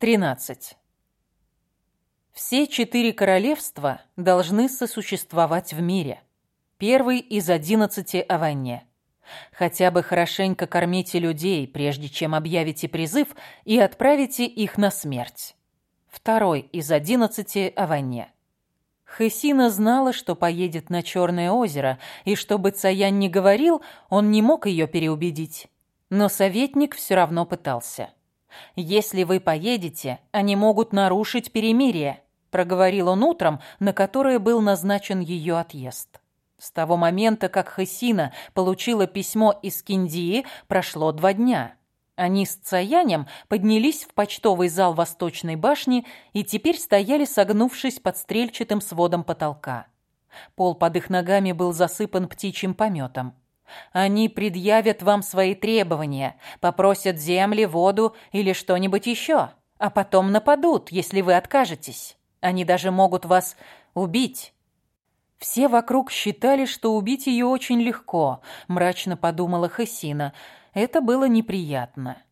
13. Все четыре королевства должны сосуществовать в мире. Первый из одиннадцати о войне. Хотя бы хорошенько кормите людей, прежде чем объявите призыв и отправите их на смерть. Второй из одиннадцати о войне. Хесина знала, что поедет на Черное озеро, и чтобы Цаян не говорил, он не мог ее переубедить. Но советник все равно пытался. «Если вы поедете, они могут нарушить перемирие», проговорил он утром, на которое был назначен ее отъезд. С того момента, как Хасина получила письмо из Киндии, прошло два дня. Они с Цаянем поднялись в почтовый зал Восточной башни и теперь стояли, согнувшись под стрельчатым сводом потолка. Пол под их ногами был засыпан птичьим пометом. Они предъявят вам свои требования, попросят земли, воду или что-нибудь еще, а потом нападут, если вы откажетесь. Они даже могут вас убить. Все вокруг считали, что убить ее очень легко, мрачно подумала Хасина. Это было неприятно.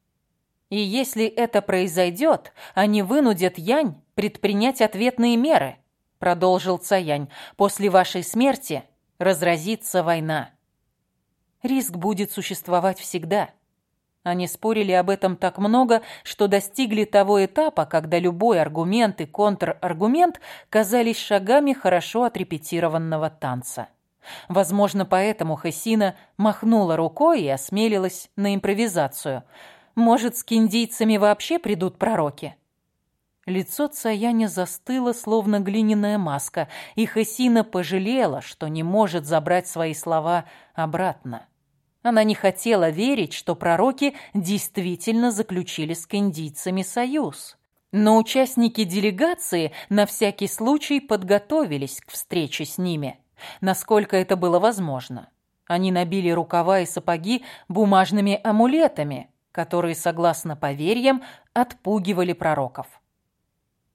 И если это произойдет, они вынудят Янь предпринять ответные меры, продолжил Цаянь. После вашей смерти разразится война. Риск будет существовать всегда. Они спорили об этом так много, что достигли того этапа, когда любой аргумент и контраргумент казались шагами хорошо отрепетированного танца. Возможно, поэтому Хасина махнула рукой и осмелилась на импровизацию. Может, с киндийцами вообще придут пророки? Лицо Цаяня застыло, словно глиняная маска, и Хасина пожалела, что не может забрать свои слова обратно. Она не хотела верить, что пророки действительно заключили с кандийцами союз. Но участники делегации на всякий случай подготовились к встрече с ними, насколько это было возможно. Они набили рукава и сапоги бумажными амулетами, которые, согласно поверьям, отпугивали пророков.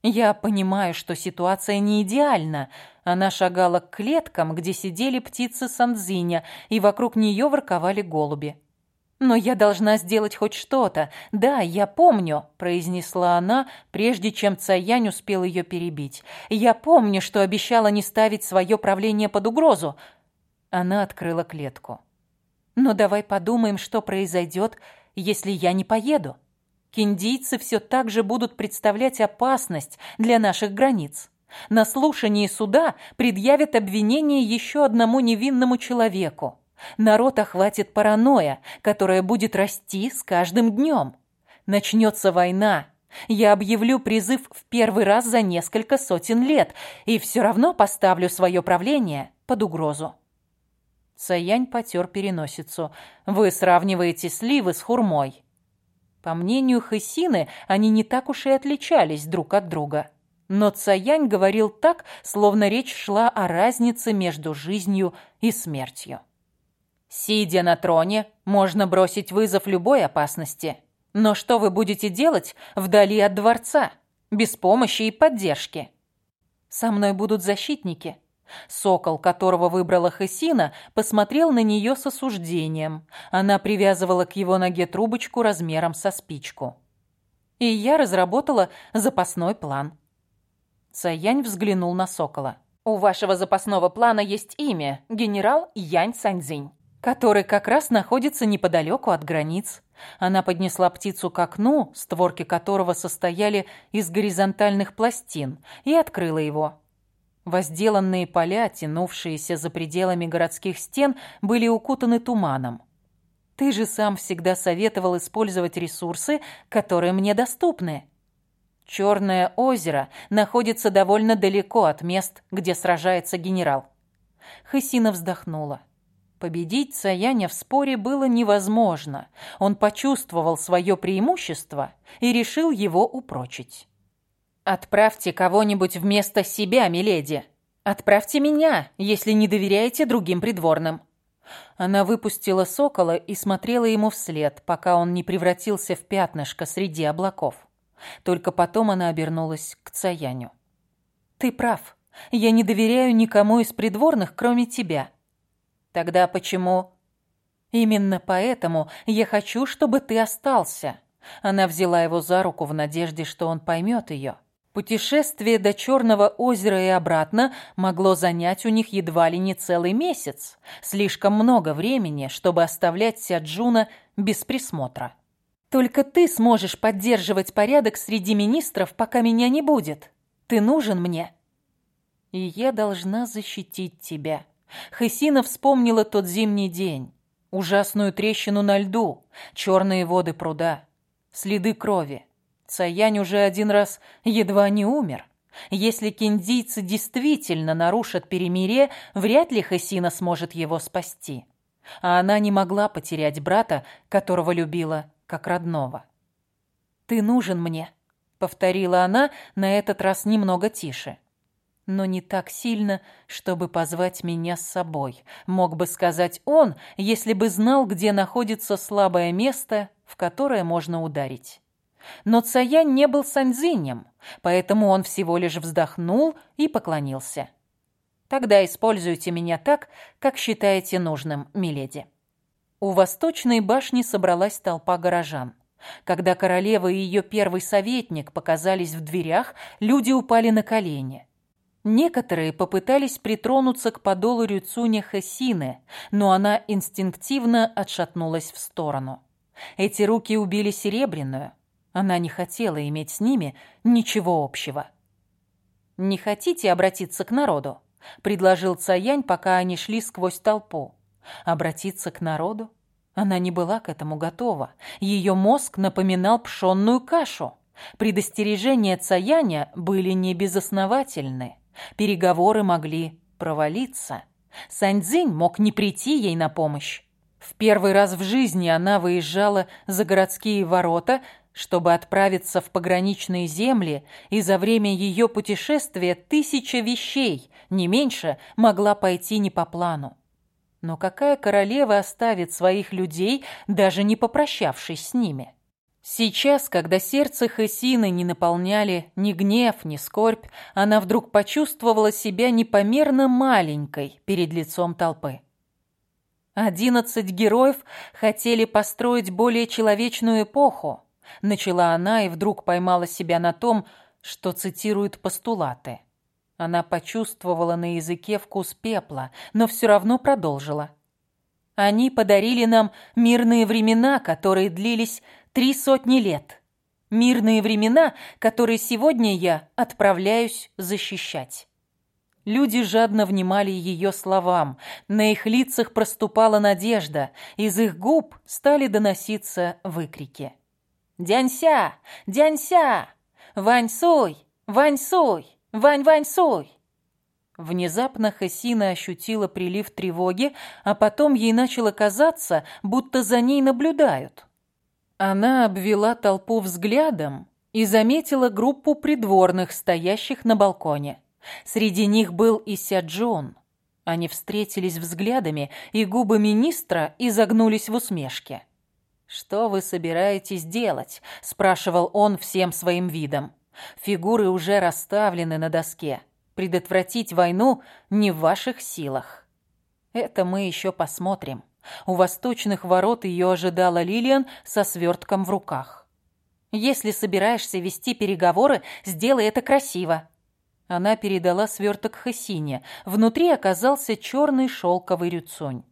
Я понимаю, что ситуация не идеальна. Она шагала к клеткам, где сидели птицы Сандзиня, и вокруг нее ворковали голуби. «Но я должна сделать хоть что-то. Да, я помню», – произнесла она, прежде чем Цаянь успел ее перебить. «Я помню, что обещала не ставить свое правление под угрозу». Она открыла клетку. «Но давай подумаем, что произойдет, если я не поеду». Киндийцы все так же будут представлять опасность для наших границ. На слушании суда предъявят обвинение еще одному невинному человеку. Народ охватит паранойя, которая будет расти с каждым днем. Начнется война. Я объявлю призыв в первый раз за несколько сотен лет и все равно поставлю свое правление под угрозу. Саянь потер переносицу. «Вы сравниваете сливы с хурмой. По мнению Хысины, они не так уж и отличались друг от друга. Но Цаянь говорил так, словно речь шла о разнице между жизнью и смертью. Сидя на троне, можно бросить вызов любой опасности. Но что вы будете делать вдали от дворца, без помощи и поддержки? Со мной будут защитники, Сокол, которого выбрала Хесина, посмотрел на нее с осуждением. Она привязывала к его ноге трубочку размером со спичку. И я разработала запасной план. Цаянь взглянул на Сокола. «У вашего запасного плана есть имя – генерал Янь Саньцзинь, который как раз находится неподалеку от границ». Она поднесла птицу к окну, створки которого состояли из горизонтальных пластин, и открыла его. Возделанные поля, тянувшиеся за пределами городских стен, были укутаны туманом. Ты же сам всегда советовал использовать ресурсы, которые мне доступны. Черное озеро находится довольно далеко от мест, где сражается генерал. Хысина вздохнула. Победить Саяня в споре было невозможно. Он почувствовал свое преимущество и решил его упрочить. «Отправьте кого-нибудь вместо себя, миледи. Отправьте меня, если не доверяете другим придворным». Она выпустила сокола и смотрела ему вслед, пока он не превратился в пятнышко среди облаков. Только потом она обернулась к Цаяню. «Ты прав. Я не доверяю никому из придворных, кроме тебя». «Тогда почему?» «Именно поэтому я хочу, чтобы ты остался. Она взяла его за руку в надежде, что он поймет ее. Путешествие до Черного озера и обратно могло занять у них едва ли не целый месяц. Слишком много времени, чтобы оставлять Сяджуна без присмотра. «Только ты сможешь поддерживать порядок среди министров, пока меня не будет. Ты нужен мне. И я должна защитить тебя». Хесина вспомнила тот зимний день. Ужасную трещину на льду, черные воды пруда, следы крови. Цаянь уже один раз едва не умер. Если киндийцы действительно нарушат перемирие, вряд ли Хасина сможет его спасти. А она не могла потерять брата, которого любила как родного. «Ты нужен мне», — повторила она на этот раз немного тише. «Но не так сильно, чтобы позвать меня с собой», — мог бы сказать он, если бы знал, где находится слабое место, в которое можно ударить. Но Цаянь не был Саньцзинем, поэтому он всего лишь вздохнул и поклонился. «Тогда используйте меня так, как считаете нужным, миледи». У восточной башни собралась толпа горожан. Когда королева и ее первый советник показались в дверях, люди упали на колени. Некоторые попытались притронуться к подолу Рюцуня Хасины, но она инстинктивно отшатнулась в сторону. Эти руки убили Серебряную, она не хотела иметь с ними ничего общего. «Не хотите обратиться к народу?» — предложил Цаянь, пока они шли сквозь толпу. «Обратиться к народу?» Она не была к этому готова. Ее мозг напоминал пшенную кашу. Предостережения Цаяня были небезосновательны. Переговоры могли провалиться. Саньцзинь мог не прийти ей на помощь. В первый раз в жизни она выезжала за городские ворота чтобы отправиться в пограничные земли, и за время ее путешествия тысяча вещей, не меньше, могла пойти не по плану. Но какая королева оставит своих людей, даже не попрощавшись с ними? Сейчас, когда сердце Хесины не наполняли ни гнев, ни скорбь, она вдруг почувствовала себя непомерно маленькой перед лицом толпы. Одиннадцать героев хотели построить более человечную эпоху, Начала она и вдруг поймала себя на том, что цитирует постулаты. Она почувствовала на языке вкус пепла, но все равно продолжила. Они подарили нам мирные времена, которые длились три сотни лет. Мирные времена, которые сегодня я отправляюсь защищать. Люди жадно внимали ее словам, на их лицах проступала надежда, из их губ стали доноситься выкрики. «Дянься! Дянься! Вань-суй! Вань-суй! Вань-вань-суй!» Внезапно Хасина ощутила прилив тревоги, а потом ей начало казаться, будто за ней наблюдают. Она обвела толпу взглядом и заметила группу придворных, стоящих на балконе. Среди них был и Сяджон. Они встретились взглядами, и губы министра изогнулись в усмешке. «Что вы собираетесь делать?» – спрашивал он всем своим видом. «Фигуры уже расставлены на доске. Предотвратить войну не в ваших силах». «Это мы еще посмотрим». У восточных ворот ее ожидала Лилиан со свертком в руках. «Если собираешься вести переговоры, сделай это красиво». Она передала сверток Хасине. Внутри оказался черный шелковый рюцонь.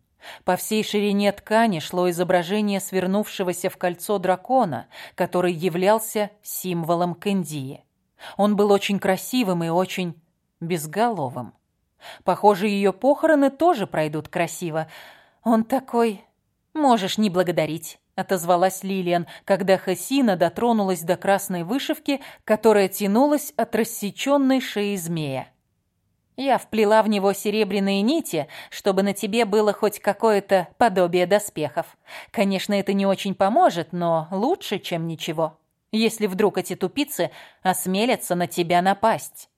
По всей ширине ткани шло изображение свернувшегося в кольцо дракона, который являлся символом Кэндии. Он был очень красивым и очень безголовым. Похоже, ее похороны тоже пройдут красиво. Он такой... Можешь не благодарить, отозвалась Лилиан, когда Хасина дотронулась до красной вышивки, которая тянулась от рассеченной шеи змея. Я вплела в него серебряные нити, чтобы на тебе было хоть какое-то подобие доспехов. Конечно, это не очень поможет, но лучше, чем ничего. Если вдруг эти тупицы осмелятся на тебя напасть.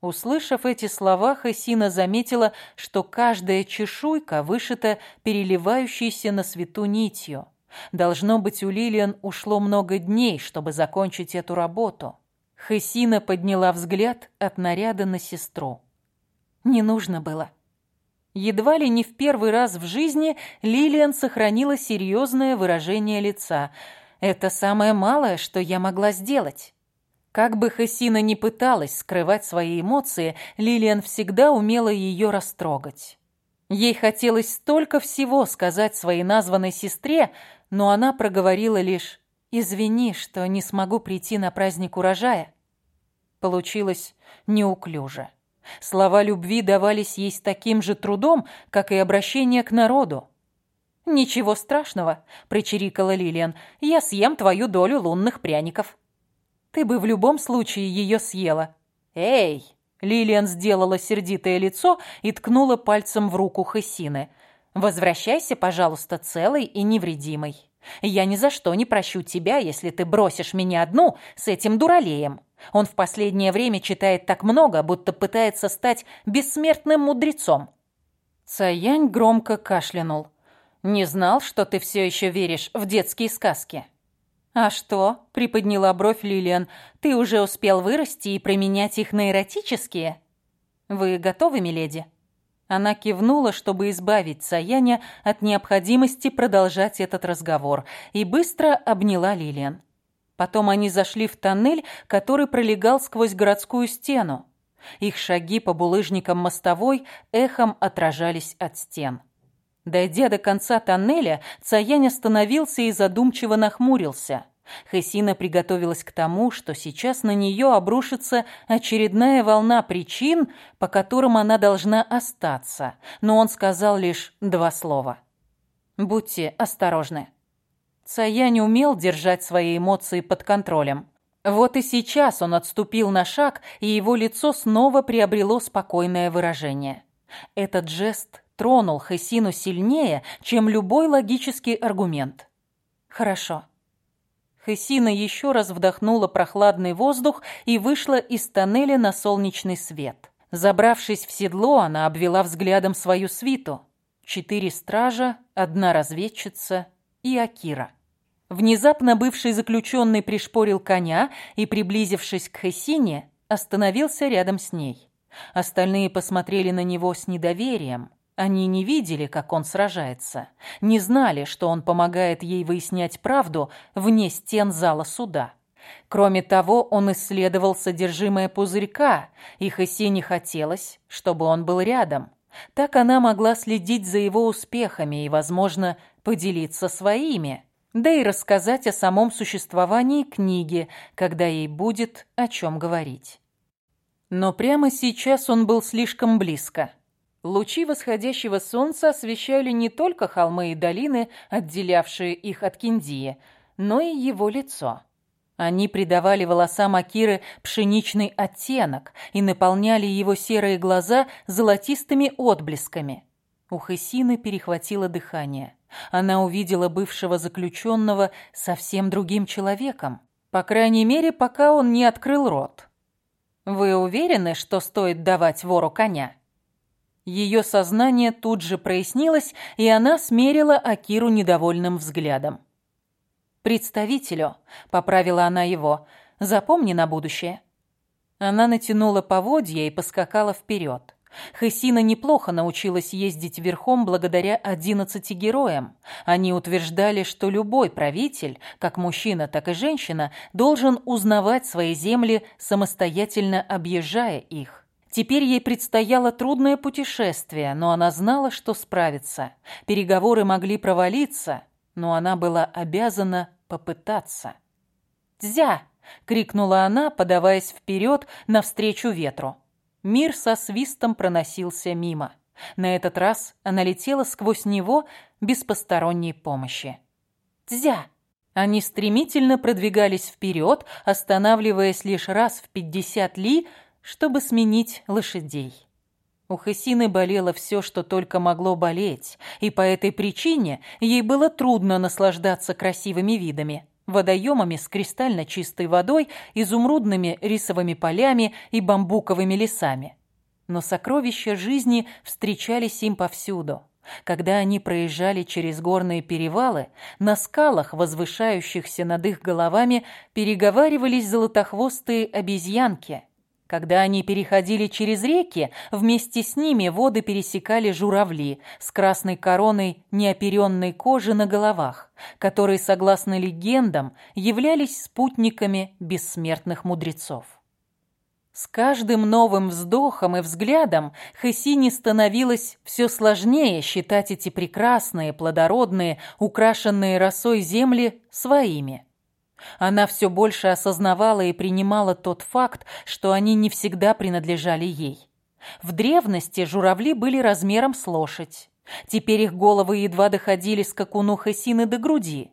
Услышав эти слова, Хасина заметила, что каждая чешуйка вышита переливающейся на свету нитью. Должно быть, у Лилиан ушло много дней, чтобы закончить эту работу. Хасина подняла взгляд от наряда на сестру. Не нужно было. Едва ли не в первый раз в жизни Лилиан сохранила серьезное выражение лица. Это самое малое, что я могла сделать. Как бы Хасина ни пыталась скрывать свои эмоции, Лилиан всегда умела ее растрогать. Ей хотелось столько всего сказать своей названной сестре, но она проговорила лишь «Извини, что не смогу прийти на праздник урожая». Получилось неуклюже. Слова любви давались ей с таким же трудом, как и обращение к народу. «Ничего страшного», — причирикала Лилиан, — «я съем твою долю лунных пряников». «Ты бы в любом случае ее съела». «Эй!» — Лилиан сделала сердитое лицо и ткнула пальцем в руку Хессины. «Возвращайся, пожалуйста, целой и невредимой. Я ни за что не прощу тебя, если ты бросишь меня одну с этим дуралеем. Он в последнее время читает так много, будто пытается стать бессмертным мудрецом». Цаянь громко кашлянул. Не знал, что ты все еще веришь в детские сказки. А что? Приподняла бровь Лилиан. Ты уже успел вырасти и променять их на эротические? Вы готовы, миледи? Она кивнула, чтобы избавить Саяня от необходимости продолжать этот разговор, и быстро обняла Лилиан. Потом они зашли в тоннель, который пролегал сквозь городскую стену. Их шаги по булыжникам мостовой эхом отражались от стен. Дойдя до конца тоннеля, Цаянь остановился и задумчиво нахмурился. Хесина приготовилась к тому, что сейчас на нее обрушится очередная волна причин, по которым она должна остаться, но он сказал лишь два слова. «Будьте осторожны». Цаянь умел держать свои эмоции под контролем. Вот и сейчас он отступил на шаг, и его лицо снова приобрело спокойное выражение. Этот жест тронул Хесину сильнее, чем любой логический аргумент. Хорошо. Хесина еще раз вдохнула прохладный воздух и вышла из тоннеля на солнечный свет. Забравшись в седло, она обвела взглядом свою свиту. Четыре стража, одна разведчица и Акира. Внезапно бывший заключенный пришпорил коня и, приблизившись к Хесине, остановился рядом с ней. Остальные посмотрели на него с недоверием. Они не видели, как он сражается, не знали, что он помогает ей выяснять правду вне стен зала суда. Кроме того, он исследовал содержимое пузырька, и не хотелось, чтобы он был рядом. Так она могла следить за его успехами и, возможно, поделиться своими, да и рассказать о самом существовании книги, когда ей будет о чем говорить. Но прямо сейчас он был слишком близко. Лучи восходящего солнца освещали не только холмы и долины, отделявшие их от Киндии, но и его лицо. Они придавали волосам Акиры пшеничный оттенок и наполняли его серые глаза золотистыми отблесками. У Хесины перехватило дыхание. Она увидела бывшего заключенного совсем другим человеком. По крайней мере, пока он не открыл рот. «Вы уверены, что стоит давать вору коня?» Ее сознание тут же прояснилось, и она смерила Акиру недовольным взглядом. «Представителю», — поправила она его, — «запомни на будущее». Она натянула поводья и поскакала вперед. Хесина неплохо научилась ездить верхом благодаря одиннадцати героям. Они утверждали, что любой правитель, как мужчина, так и женщина, должен узнавать свои земли, самостоятельно объезжая их. Теперь ей предстояло трудное путешествие, но она знала, что справится. Переговоры могли провалиться, но она была обязана попытаться. «Дзя!» — крикнула она, подаваясь вперед навстречу ветру. Мир со свистом проносился мимо. На этот раз она летела сквозь него без посторонней помощи. «Дзя!» Они стремительно продвигались вперед, останавливаясь лишь раз в пятьдесят ли, чтобы сменить лошадей. У Хасины болело все, что только могло болеть, и по этой причине ей было трудно наслаждаться красивыми видами водоемами с кристально чистой водой, изумрудными рисовыми полями и бамбуковыми лесами. Но сокровища жизни встречались им повсюду. Когда они проезжали через горные перевалы, на скалах, возвышающихся над их головами, переговаривались золотохвостые обезьянки, Когда они переходили через реки, вместе с ними воды пересекали журавли с красной короной неоперенной кожи на головах, которые, согласно легендам, являлись спутниками бессмертных мудрецов. С каждым новым вздохом и взглядом Хессине становилось все сложнее считать эти прекрасные, плодородные, украшенные росой земли своими – она все больше осознавала и принимала тот факт, что они не всегда принадлежали ей. В древности журавли были размером с лошадь. Теперь их головы едва доходили скакуну Хессины до груди.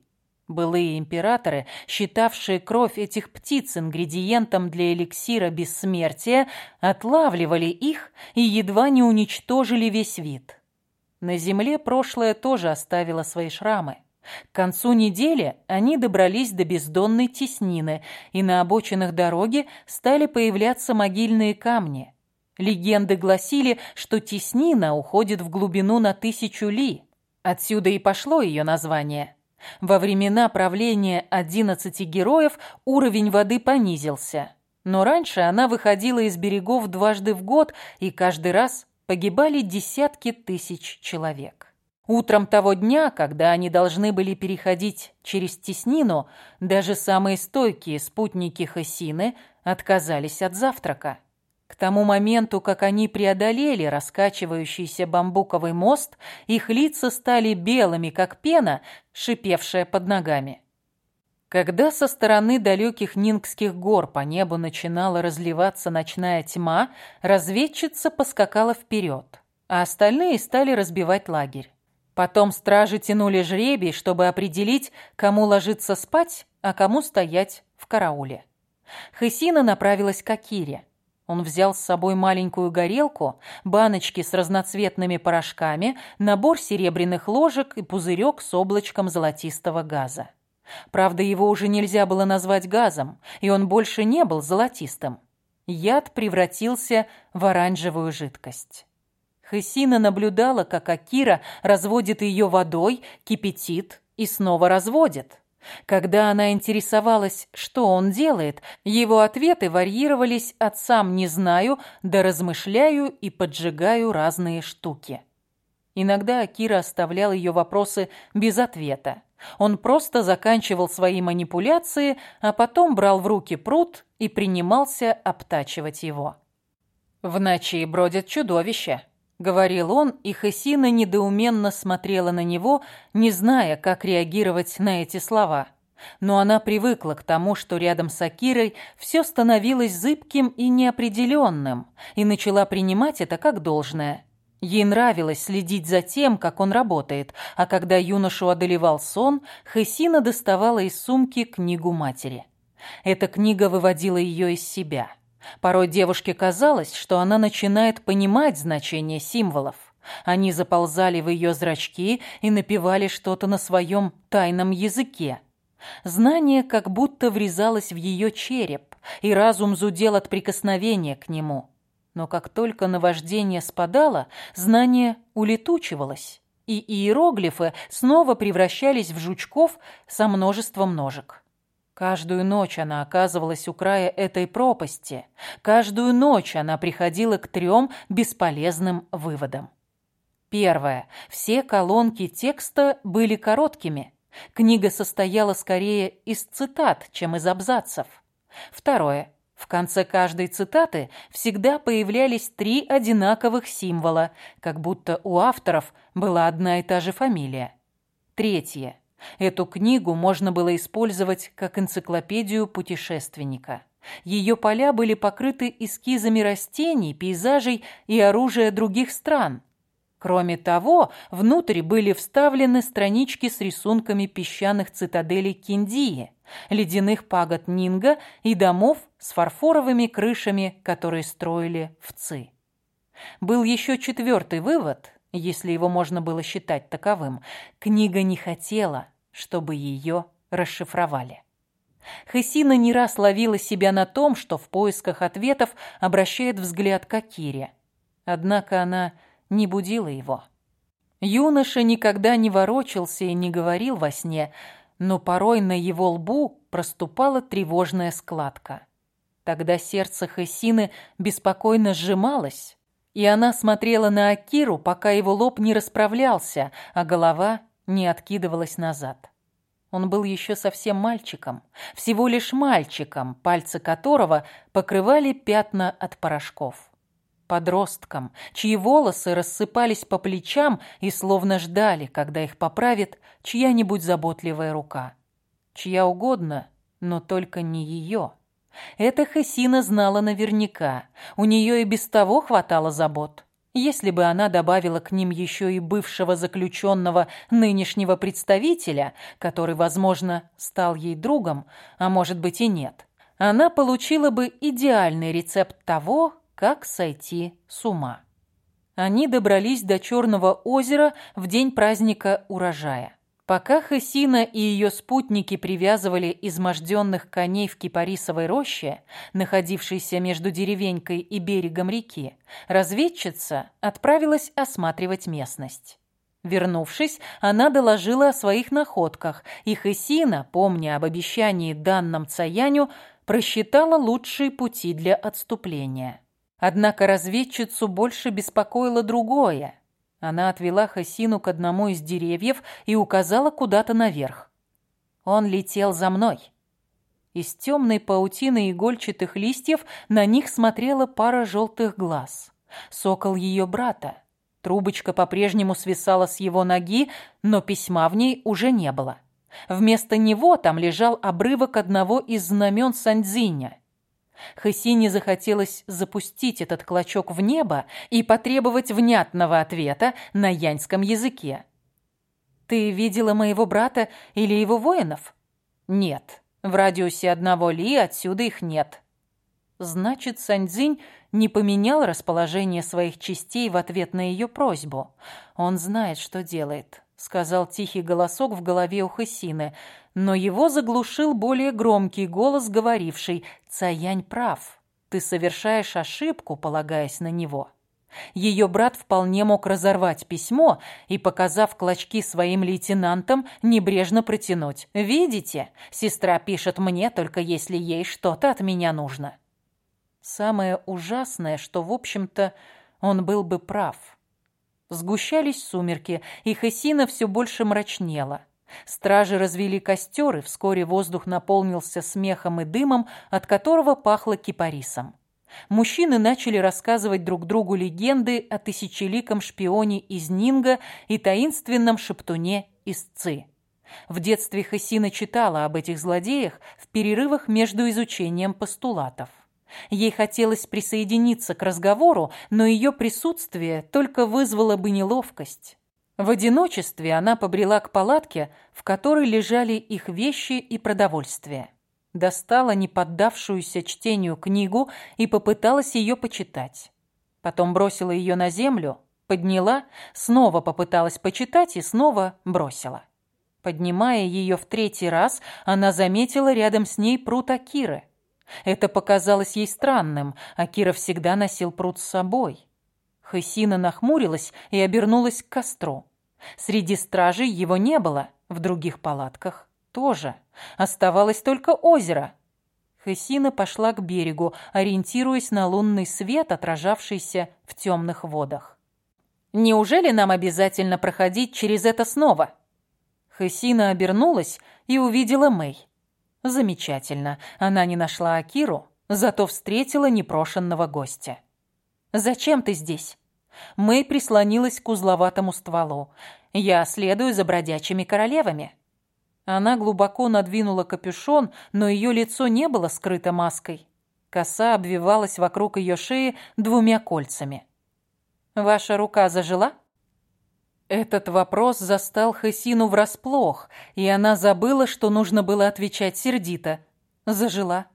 Былые императоры, считавшие кровь этих птиц ингредиентом для эликсира бессмертия, отлавливали их и едва не уничтожили весь вид. На земле прошлое тоже оставило свои шрамы. К концу недели они добрались до бездонной теснины, и на обочинах дороги стали появляться могильные камни. Легенды гласили, что теснина уходит в глубину на тысячу ли. Отсюда и пошло ее название. Во времена правления одиннадцати героев уровень воды понизился. Но раньше она выходила из берегов дважды в год, и каждый раз погибали десятки тысяч человек. Утром того дня, когда они должны были переходить через теснину, даже самые стойкие спутники Хасины отказались от завтрака. К тому моменту, как они преодолели раскачивающийся бамбуковый мост, их лица стали белыми, как пена, шипевшая под ногами. Когда со стороны далеких Нингских гор по небу начинала разливаться ночная тьма, разведчица поскакала вперед, а остальные стали разбивать лагерь. Потом стражи тянули жребий, чтобы определить, кому ложиться спать, а кому стоять в карауле. Хысина направилась к Акире. Он взял с собой маленькую горелку, баночки с разноцветными порошками, набор серебряных ложек и пузырек с облачком золотистого газа. Правда, его уже нельзя было назвать газом, и он больше не был золотистым. Яд превратился в оранжевую жидкость. Хесина наблюдала, как Акира разводит ее водой, кипятит и снова разводит. Когда она интересовалась, что он делает, его ответы варьировались от «сам не знаю» до «размышляю и поджигаю разные штуки». Иногда Акира оставлял ее вопросы без ответа. Он просто заканчивал свои манипуляции, а потом брал в руки пруд и принимался обтачивать его. В ночи бродят чудовища. — говорил он, и Хесина недоуменно смотрела на него, не зная, как реагировать на эти слова. Но она привыкла к тому, что рядом с Акирой все становилось зыбким и неопределенным, и начала принимать это как должное. Ей нравилось следить за тем, как он работает, а когда юношу одолевал сон, Хесина доставала из сумки книгу матери. Эта книга выводила ее из себя — Порой девушке казалось, что она начинает понимать значение символов. Они заползали в ее зрачки и напевали что-то на своем тайном языке. Знание как будто врезалось в ее череп, и разум зудел от прикосновения к нему. Но как только наваждение спадало, знание улетучивалось, и иероглифы снова превращались в жучков со множеством ножек. Каждую ночь она оказывалась у края этой пропасти. Каждую ночь она приходила к трем бесполезным выводам. Первое. Все колонки текста были короткими. Книга состояла скорее из цитат, чем из абзацев. Второе. В конце каждой цитаты всегда появлялись три одинаковых символа, как будто у авторов была одна и та же фамилия. Третье. Эту книгу можно было использовать как энциклопедию путешественника. Ее поля были покрыты эскизами растений, пейзажей и оружия других стран. Кроме того, внутрь были вставлены странички с рисунками песчаных цитаделей Киндии, ледяных пагод Нинга и домов с фарфоровыми крышами, которые строили в Ци. Был еще четвертый вывод, если его можно было считать таковым. Книга не хотела, чтобы ее расшифровали. Хесина не раз ловила себя на том, что в поисках ответов обращает взгляд к Акире. Однако она не будила его. Юноша никогда не ворочался и не говорил во сне, но порой на его лбу проступала тревожная складка. Тогда сердце Хессины беспокойно сжималось, и она смотрела на Акиру, пока его лоб не расправлялся, а голова не откидывалась назад. Он был еще совсем мальчиком, всего лишь мальчиком, пальцы которого покрывали пятна от порошков. Подростком, чьи волосы рассыпались по плечам и словно ждали, когда их поправит чья-нибудь заботливая рука. Чья угодно, но только не ее. Эта Хесина знала наверняка, у нее и без того хватало забот. Если бы она добавила к ним еще и бывшего заключенного нынешнего представителя, который, возможно, стал ей другом, а может быть и нет, она получила бы идеальный рецепт того, как сойти с ума. Они добрались до Черного озера в день праздника урожая. Пока Хасина и ее спутники привязывали изможденных коней в кипарисовой роще, находившейся между деревенькой и берегом реки, разведчица отправилась осматривать местность. Вернувшись, она доложила о своих находках, и Хесина, помня об обещании данном Цаяню, просчитала лучшие пути для отступления. Однако разведчицу больше беспокоило другое. Она отвела Хасину к одному из деревьев и указала куда-то наверх. Он летел за мной. Из темной паутины игольчатых листьев на них смотрела пара желтых глаз. Сокол ее брата. Трубочка по-прежнему свисала с его ноги, но письма в ней уже не было. Вместо него там лежал обрывок одного из знамен Сандзиня — Хасине захотелось запустить этот клочок в небо и потребовать внятного ответа на яньском языке. «Ты видела моего брата или его воинов?» «Нет. В радиусе одного ли отсюда их нет». Значит, Саньцзинь не поменял расположение своих частей в ответ на ее просьбу. Он знает, что делает сказал тихий голосок в голове у Хасины, но его заглушил более громкий голос, говоривший «Цаянь прав, ты совершаешь ошибку, полагаясь на него». Ее брат вполне мог разорвать письмо и, показав клочки своим лейтенантам, небрежно протянуть. «Видите, сестра пишет мне, только если ей что-то от меня нужно». Самое ужасное, что, в общем-то, он был бы прав – Сгущались сумерки, и Хесина все больше мрачнела. Стражи развели костер, и вскоре воздух наполнился смехом и дымом, от которого пахло кипарисом. Мужчины начали рассказывать друг другу легенды о тысячеликом шпионе из Нинга и таинственном шептуне из Ци. В детстве Хасина читала об этих злодеях в перерывах между изучением постулатов. Ей хотелось присоединиться к разговору, но ее присутствие только вызвало бы неловкость. В одиночестве она побрела к палатке, в которой лежали их вещи и продовольствие. Достала неподдавшуюся чтению книгу и попыталась ее почитать. Потом бросила ее на землю, подняла, снова попыталась почитать и снова бросила. Поднимая ее в третий раз, она заметила рядом с ней пруд Акиры – это показалось ей странным, а Кира всегда носил пруд с собой. Хысина нахмурилась и обернулась к костру. Среди стражей его не было, в других палатках тоже. Оставалось только озеро. Хысина пошла к берегу, ориентируясь на лунный свет, отражавшийся в темных водах. «Неужели нам обязательно проходить через это снова?» Хысина обернулась и увидела Мэй. Замечательно. Она не нашла Акиру, зато встретила непрошенного гостя. «Зачем ты здесь?» Мэй прислонилась к узловатому стволу. «Я следую за бродячими королевами». Она глубоко надвинула капюшон, но ее лицо не было скрыто маской. Коса обвивалась вокруг ее шеи двумя кольцами. «Ваша рука зажила?» Этот вопрос застал Хасину врасплох, и она забыла, что нужно было отвечать сердито. Зажила.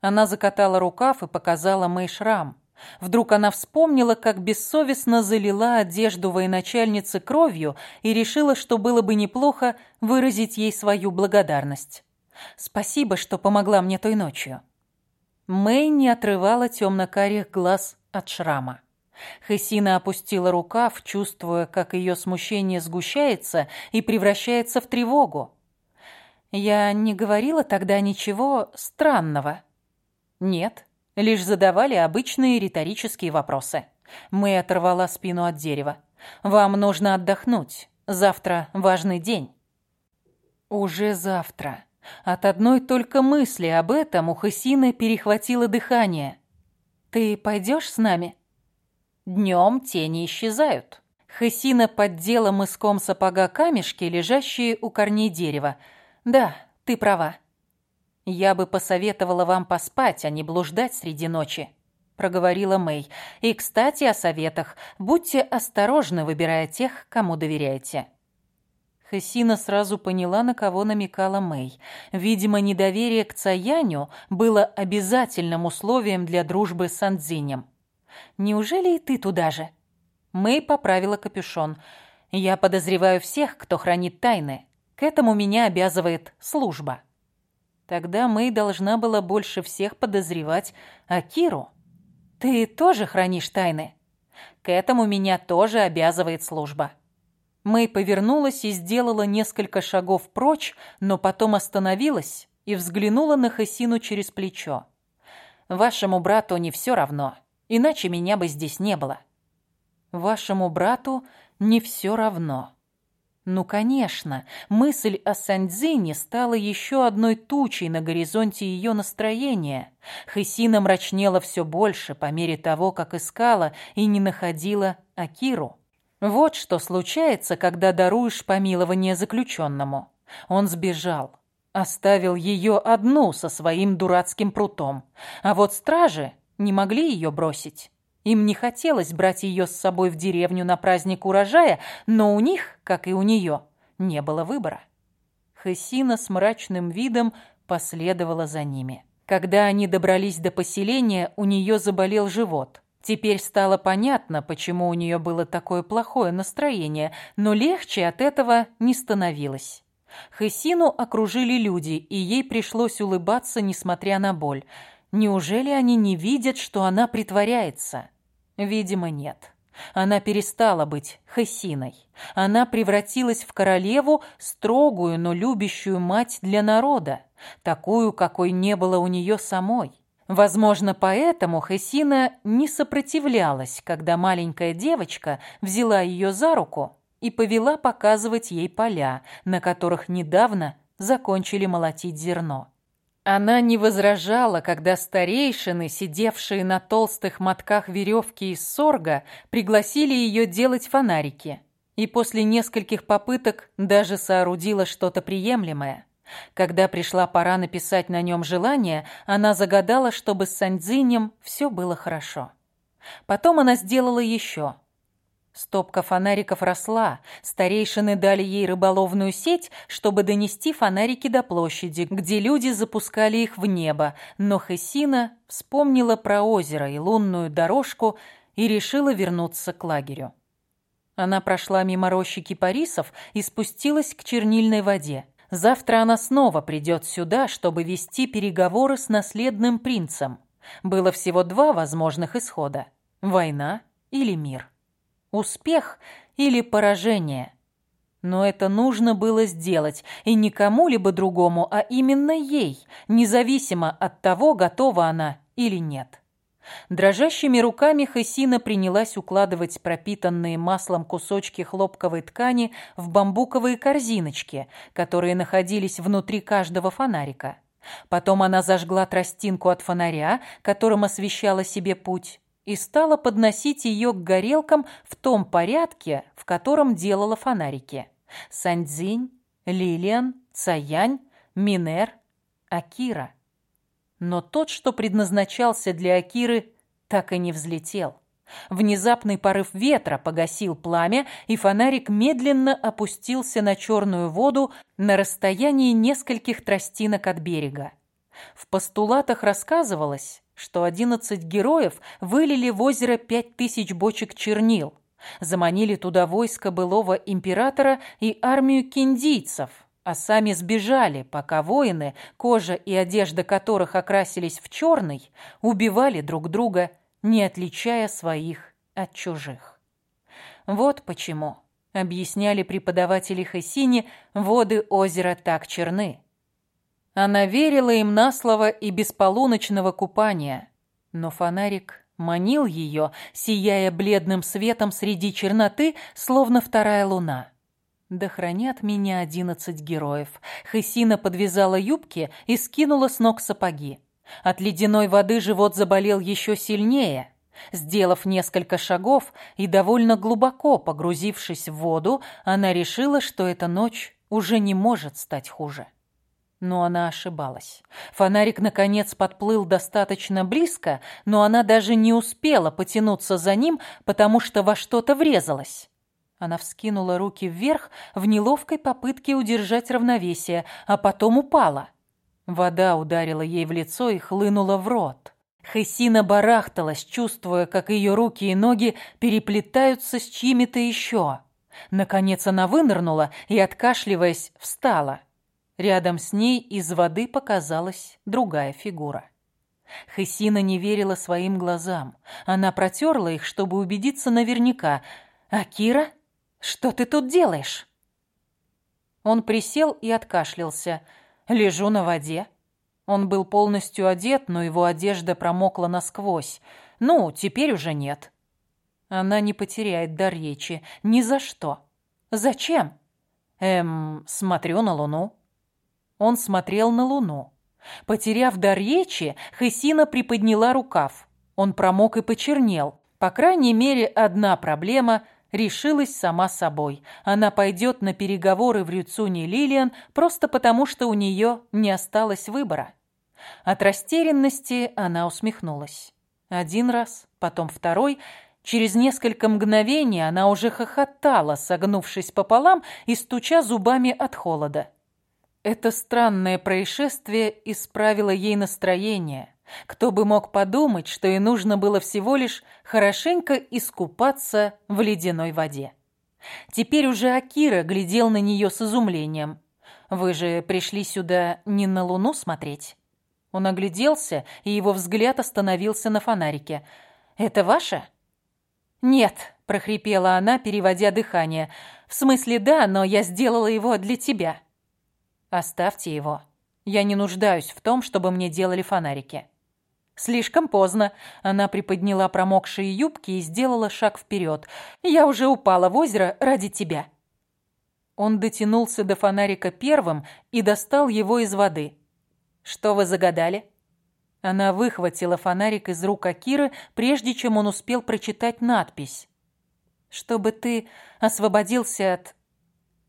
Она закатала рукав и показала Мэй шрам. Вдруг она вспомнила, как бессовестно залила одежду военачальницы кровью и решила, что было бы неплохо выразить ей свою благодарность. «Спасибо, что помогла мне той ночью». Мэй не отрывала темно-карих глаз от шрама. Хесина опустила рукав, чувствуя, как ее смущение сгущается и превращается в тревогу. «Я не говорила тогда ничего странного». Нет, лишь задавали обычные риторические вопросы. Мэй оторвала спину от дерева. «Вам нужно отдохнуть. Завтра важный день». Уже завтра. От одной только мысли об этом у Хасины перехватило дыхание. «Ты пойдешь с нами?» Днем тени исчезают. Хасина поддела мыском сапога камешки, лежащие у корней дерева. «Да, ты права. Я бы посоветовала вам поспать, а не блуждать среди ночи», — проговорила Мэй. «И, кстати, о советах. Будьте осторожны, выбирая тех, кому доверяете». Хасина сразу поняла, на кого намекала Мэй. Видимо, недоверие к Цаяню было обязательным условием для дружбы с Андзинем. «Неужели и ты туда же?» Мэй поправила капюшон. «Я подозреваю всех, кто хранит тайны. К этому меня обязывает служба». Тогда Мэй должна была больше всех подозревать Акиру. «Ты тоже хранишь тайны?» «К этому меня тоже обязывает служба». Мэй повернулась и сделала несколько шагов прочь, но потом остановилась и взглянула на Хасину через плечо. «Вашему брату не все равно, иначе меня бы здесь не было». «Вашему брату не все равно». Ну, конечно, мысль о Сандзине стала еще одной тучей на горизонте ее настроения. Хысина мрачнела все больше по мере того, как искала и не находила Акиру. Вот что случается, когда даруешь помилование заключенному. Он сбежал, оставил ее одну со своим дурацким прутом. А вот стражи не могли ее бросить. Им не хотелось брать ее с собой в деревню на праздник урожая, но у них, как и у нее, не было выбора. Хесина с мрачным видом последовала за ними. Когда они добрались до поселения, у нее заболел живот. Теперь стало понятно, почему у нее было такое плохое настроение, но легче от этого не становилось. Хесину окружили люди, и ей пришлось улыбаться, несмотря на боль. Неужели они не видят, что она притворяется? Видимо, нет. Она перестала быть Хесиной. Она превратилась в королеву, строгую, но любящую мать для народа, такую, какой не было у нее самой. Возможно, поэтому Хесина не сопротивлялась, когда маленькая девочка взяла ее за руку и повела показывать ей поля, на которых недавно закончили молотить зерно. Она не возражала, когда старейшины, сидевшие на толстых мотках веревки из сорга, пригласили ее делать фонарики, и после нескольких попыток даже соорудила что-то приемлемое. Когда пришла пора написать на нем желание, она загадала, чтобы с Сандзинем все было хорошо. Потом она сделала еще. Стопка фонариков росла, старейшины дали ей рыболовную сеть, чтобы донести фонарики до площади, где люди запускали их в небо, но Хесина вспомнила про озеро и лунную дорожку и решила вернуться к лагерю. Она прошла мимо рощи кипарисов и спустилась к чернильной воде. Завтра она снова придет сюда, чтобы вести переговоры с наследным принцем. Было всего два возможных исхода – война или мир. Успех или поражение. Но это нужно было сделать, и не кому-либо другому, а именно ей, независимо от того, готова она или нет. Дрожащими руками Хасина принялась укладывать пропитанные маслом кусочки хлопковой ткани в бамбуковые корзиночки, которые находились внутри каждого фонарика. Потом она зажгла тростинку от фонаря, которым освещала себе путь, и стала подносить ее к горелкам в том порядке, в котором делала фонарики. Сандзинь, Лилиан, Цаянь, Минер, Акира – но тот, что предназначался для Акиры, так и не взлетел. Внезапный порыв ветра погасил пламя, и фонарик медленно опустился на черную воду на расстоянии нескольких тростинок от берега. В постулатах рассказывалось, что одиннадцать героев вылили в озеро пять тысяч бочек чернил, заманили туда войско былого императора и армию киндийцев – а сами сбежали, пока воины, кожа и одежда которых окрасились в черный, убивали друг друга, не отличая своих от чужих. Вот почему, объясняли преподаватели Хессини, воды озера так черны. Она верила им на слово и без полуночного купания. Но фонарик манил ее, сияя бледным светом среди черноты, словно вторая луна. Да хранят меня одиннадцать героев. Хысина подвязала юбки и скинула с ног сапоги. От ледяной воды живот заболел еще сильнее. Сделав несколько шагов и довольно глубоко погрузившись в воду, она решила, что эта ночь уже не может стать хуже. Но она ошибалась. Фонарик, наконец, подплыл достаточно близко, но она даже не успела потянуться за ним, потому что во что-то врезалась. Она вскинула руки вверх в неловкой попытке удержать равновесие, а потом упала. Вода ударила ей в лицо и хлынула в рот. Хесина барахталась, чувствуя, как ее руки и ноги переплетаются с чьими-то еще. Наконец она вынырнула и, откашливаясь, встала. Рядом с ней из воды показалась другая фигура. Хесина не верила своим глазам. Она протерла их, чтобы убедиться наверняка. «Акира, что ты тут делаешь?» Он присел и откашлялся. «Лежу на воде». Он был полностью одет, но его одежда промокла насквозь. «Ну, теперь уже нет». Она не потеряет дар речи. Ни за что. «Зачем?» «Эм, смотрю на луну». Он смотрел на луну. Потеряв дар речи, Хесина приподняла рукав. Он промок и почернел. По крайней мере, одна проблема решилась сама собой. Она пойдет на переговоры в Рюцуне Лилиан просто потому, что у нее не осталось выбора. От растерянности она усмехнулась. Один раз, потом второй. Через несколько мгновений она уже хохотала, согнувшись пополам и стуча зубами от холода. Это странное происшествие исправило ей настроение. Кто бы мог подумать, что ей нужно было всего лишь хорошенько искупаться в ледяной воде. Теперь уже Акира глядел на нее с изумлением. «Вы же пришли сюда не на луну смотреть?» Он огляделся, и его взгляд остановился на фонарике. «Это ваше?» «Нет», — прохрипела она, переводя дыхание. «В смысле, да, но я сделала его для тебя». Оставьте его. Я не нуждаюсь в том, чтобы мне делали фонарики. Слишком поздно. Она приподняла промокшие юбки и сделала шаг вперед. Я уже упала в озеро ради тебя. Он дотянулся до фонарика первым и достал его из воды. Что вы загадали? Она выхватила фонарик из рук Акиры, прежде чем он успел прочитать надпись. «Чтобы ты освободился от...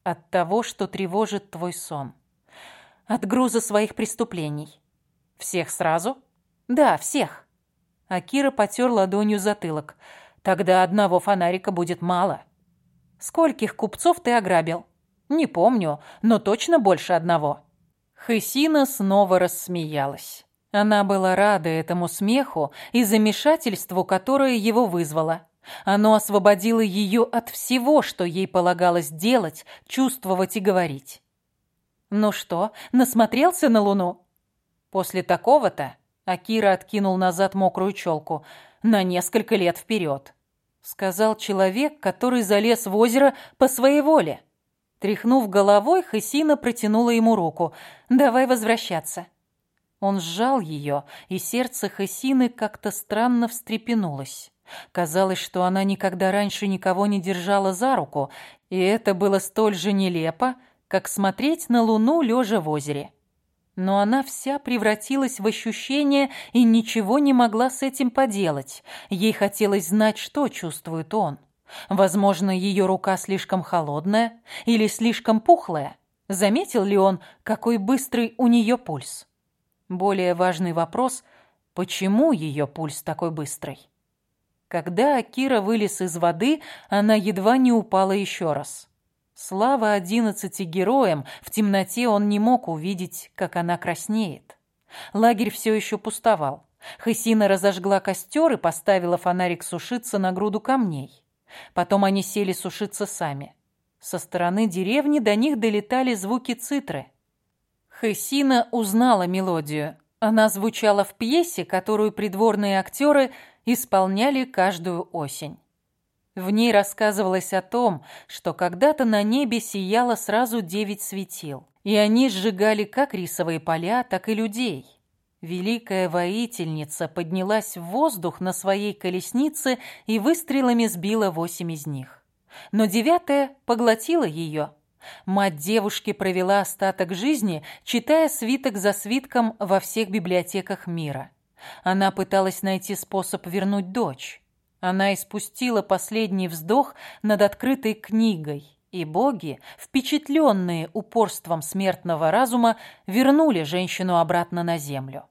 от того, что тревожит твой сон» от груза своих преступлений. Всех сразу? Да, всех. Акира потер ладонью затылок. Тогда одного фонарика будет мало. Скольких купцов ты ограбил? Не помню, но точно больше одного. Хысина снова рассмеялась. Она была рада этому смеху и замешательству, которое его вызвало. Оно освободило ее от всего, что ей полагалось делать, чувствовать и говорить. «Ну что, насмотрелся на Луну?» После такого-то Акира откинул назад мокрую челку на несколько лет вперед. Сказал человек, который залез в озеро по своей воле. Тряхнув головой, Хасина протянула ему руку. «Давай возвращаться». Он сжал ее, и сердце Хасины как-то странно встрепенулось. Казалось, что она никогда раньше никого не держала за руку, и это было столь же нелепо, как смотреть на луну, лежа в озере. Но она вся превратилась в ощущение и ничего не могла с этим поделать. Ей хотелось знать, что чувствует он. Возможно, ее рука слишком холодная или слишком пухлая. Заметил ли он, какой быстрый у нее пульс? Более важный вопрос – почему ее пульс такой быстрый? Когда Акира вылез из воды, она едва не упала еще раз. Слава одиннадцати героям, в темноте он не мог увидеть, как она краснеет. Лагерь все еще пустовал. Хысина разожгла костер и поставила фонарик сушиться на груду камней. Потом они сели сушиться сами. Со стороны деревни до них долетали звуки цитры. Хысина узнала мелодию. Она звучала в пьесе, которую придворные актеры исполняли каждую осень. В ней рассказывалось о том, что когда-то на небе сияло сразу девять светил. и они сжигали как рисовые поля, так и людей. Великая воительница поднялась в воздух на своей колеснице и выстрелами сбила восемь из них. Но девятая поглотила ее. Мать девушки провела остаток жизни, читая свиток за свитком во всех библиотеках мира. Она пыталась найти способ вернуть дочь. Она испустила последний вздох над открытой книгой, и боги, впечатленные упорством смертного разума, вернули женщину обратно на землю.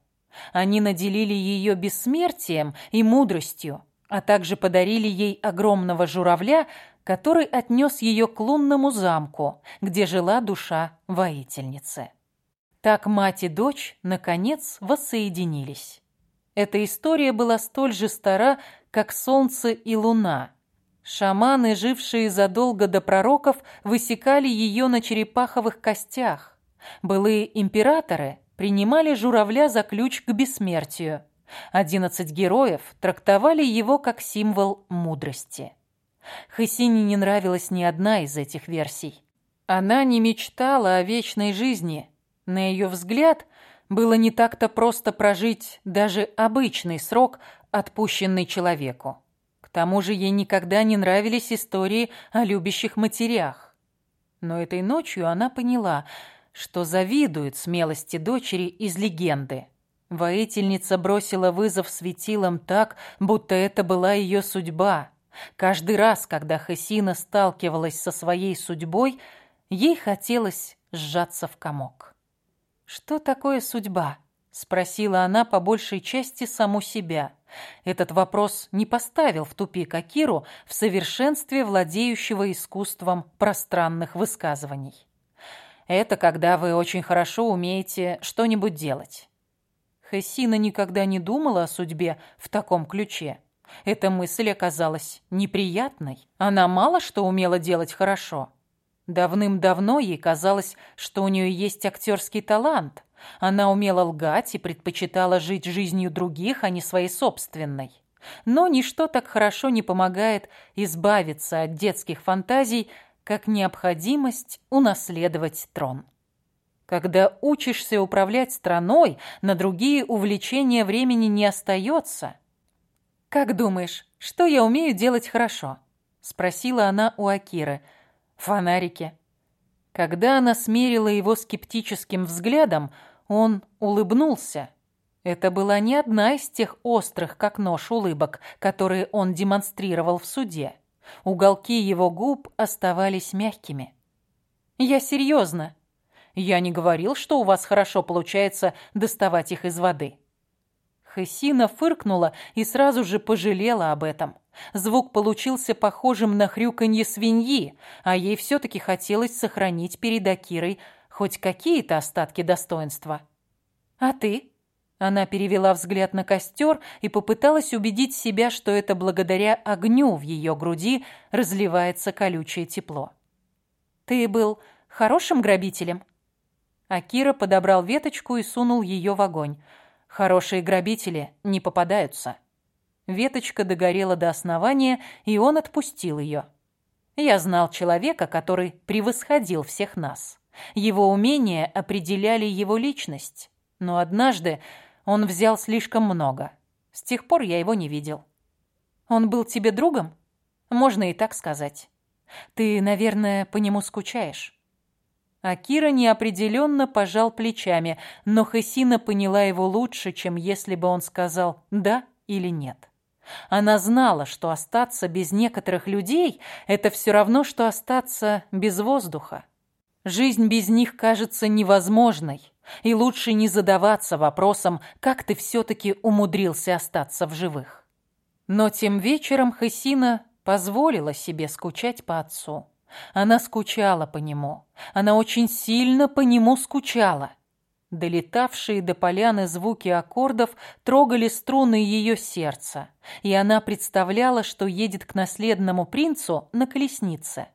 Они наделили ее бессмертием и мудростью, а также подарили ей огромного журавля, который отнес ее к лунному замку, где жила душа воительницы. Так мать и дочь, наконец, воссоединились. Эта история была столь же стара, как солнце и луна. Шаманы, жившие задолго до пророков, высекали ее на черепаховых костях. Былые императоры принимали журавля за ключ к бессмертию. Одиннадцать героев трактовали его как символ мудрости. Хысине не нравилась ни одна из этих версий. Она не мечтала о вечной жизни. На ее взгляд, было не так-то просто прожить даже обычный срок, отпущенный человеку. К тому же ей никогда не нравились истории о любящих матерях. Но этой ночью она поняла, что завидует смелости дочери из легенды. Воительница бросила вызов светилам так, будто это была ее судьба. Каждый раз, когда Хесина сталкивалась со своей судьбой, ей хотелось сжаться в комок. «Что такое судьба?» — спросила она по большей части саму себя. Этот вопрос не поставил в тупик Акиру в совершенстве владеющего искусством пространных высказываний. Это когда вы очень хорошо умеете что-нибудь делать. Хессина никогда не думала о судьбе в таком ключе. Эта мысль оказалась неприятной. Она мало что умела делать хорошо. Давным-давно ей казалось, что у нее есть актерский талант. Она умела лгать и предпочитала жить жизнью других, а не своей собственной. Но ничто так хорошо не помогает избавиться от детских фантазий, как необходимость унаследовать трон. Когда учишься управлять страной, на другие увлечения времени не остается. «Как думаешь, что я умею делать хорошо?» — спросила она у Акиры. «Фонарики». Когда она смерила его скептическим взглядом, он улыбнулся. Это была не одна из тех острых, как нож, улыбок, которые он демонстрировал в суде. Уголки его губ оставались мягкими. «Я серьезно. Я не говорил, что у вас хорошо получается доставать их из воды». Хессина фыркнула и сразу же пожалела об этом. Звук получился похожим на хрюканье свиньи, а ей все-таки хотелось сохранить перед Акирой хоть какие-то остатки достоинства. «А ты?» Она перевела взгляд на костер и попыталась убедить себя, что это благодаря огню в ее груди разливается колючее тепло. «Ты был хорошим грабителем?» Акира подобрал веточку и сунул ее в огонь. «Хорошие грабители не попадаются». Веточка догорела до основания, и он отпустил ее. Я знал человека, который превосходил всех нас. Его умения определяли его личность. Но однажды он взял слишком много. С тех пор я его не видел. Он был тебе другом? Можно и так сказать. Ты, наверное, по нему скучаешь. Акира неопределенно пожал плечами, но Хесина поняла его лучше, чем если бы он сказал «да» или «нет». Она знала, что остаться без некоторых людей – это все равно, что остаться без воздуха. Жизнь без них кажется невозможной, и лучше не задаваться вопросом, как ты все-таки умудрился остаться в живых. Но тем вечером Хасина позволила себе скучать по отцу. Она скучала по нему. Она очень сильно по нему скучала. Долетавшие до поляны звуки аккордов трогали струны ее сердца, и она представляла, что едет к наследному принцу на колеснице.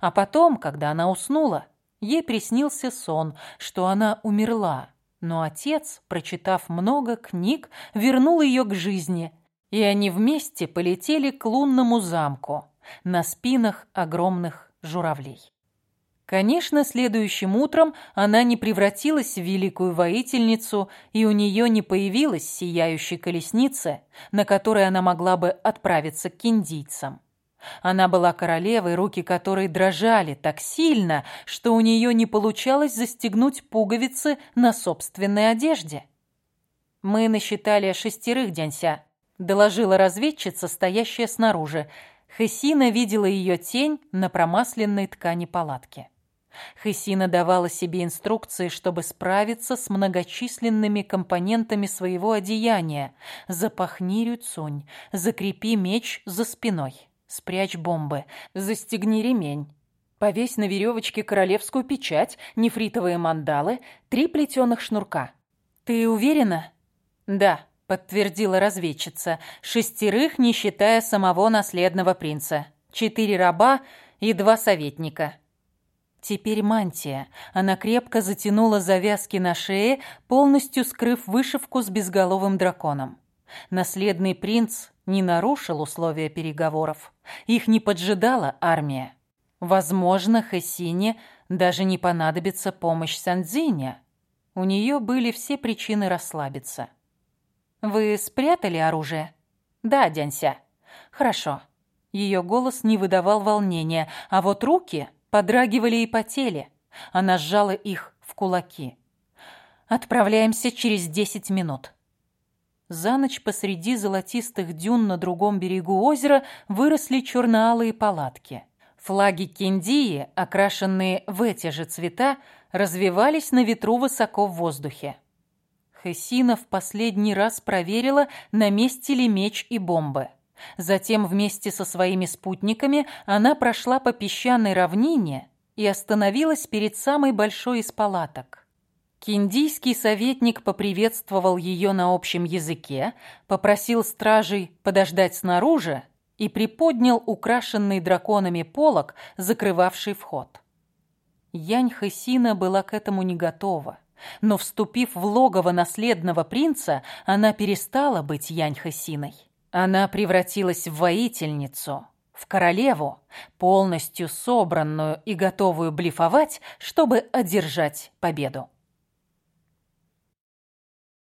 А потом, когда она уснула, Ей приснился сон, что она умерла, но отец, прочитав много книг, вернул ее к жизни, и они вместе полетели к лунному замку на спинах огромных журавлей. Конечно, следующим утром она не превратилась в великую воительницу, и у нее не появилась сияющей колесницы, на которой она могла бы отправиться к индийцам. Она была королевой, руки которой дрожали так сильно, что у нее не получалось застегнуть пуговицы на собственной одежде. «Мы насчитали шестерых, Дянься», — доложила разведчица, стоящая снаружи. Хесина видела ее тень на промасленной ткани палатки. Хесина давала себе инструкции, чтобы справиться с многочисленными компонентами своего одеяния. «Запахни рюцунь, закрепи меч за спиной, спрячь бомбы, застегни ремень». Повесь на веревочке королевскую печать, нефритовые мандалы, три плетеных шнурка. «Ты уверена?» «Да», — подтвердила разведчица, «шестерых, не считая самого наследного принца. Четыре раба и два советника». Теперь мантия. Она крепко затянула завязки на шее, полностью скрыв вышивку с безголовым драконом. Наследный принц не нарушил условия переговоров. Их не поджидала армия. Возможно, Хессине даже не понадобится помощь Сандзиня. У нее были все причины расслабиться. «Вы спрятали оружие?» «Да, Дянься». «Хорошо». Ее голос не выдавал волнения, а вот руки подрагивали и потели. Она сжала их в кулаки. «Отправляемся через десять минут». За ночь посреди золотистых дюн на другом берегу озера выросли черно-алые палатки. Флаги Кендии, окрашенные в эти же цвета, развивались на ветру высоко в воздухе. Хессина в последний раз проверила, на месте ли меч и бомбы. Затем вместе со своими спутниками она прошла по песчаной равнине и остановилась перед самой большой из палаток. Киндийский советник поприветствовал ее на общем языке, попросил стражей подождать снаружи и приподнял украшенный драконами полог, закрывавший вход. Янь Хэсина была к этому не готова. Но, вступив в логово наследного принца, она перестала быть Янь Хэсиной. Она превратилась в воительницу, в королеву, полностью собранную и готовую блефовать, чтобы одержать победу.